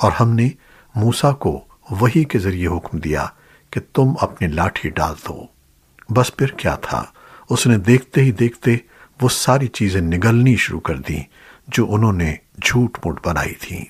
اور ہم نے موسیٰ کو وہی کے ذریعے حکم دیا کہ تم اپنی لاٹھی ڈال دو۔ بس پھر کیا تھا؟ اس نے دیکھتے ہی دیکھتے وہ ساری چیزیں نگلنی شروع کر دیں جو انہوں نے جھوٹ موٹ بنائی تھیں۔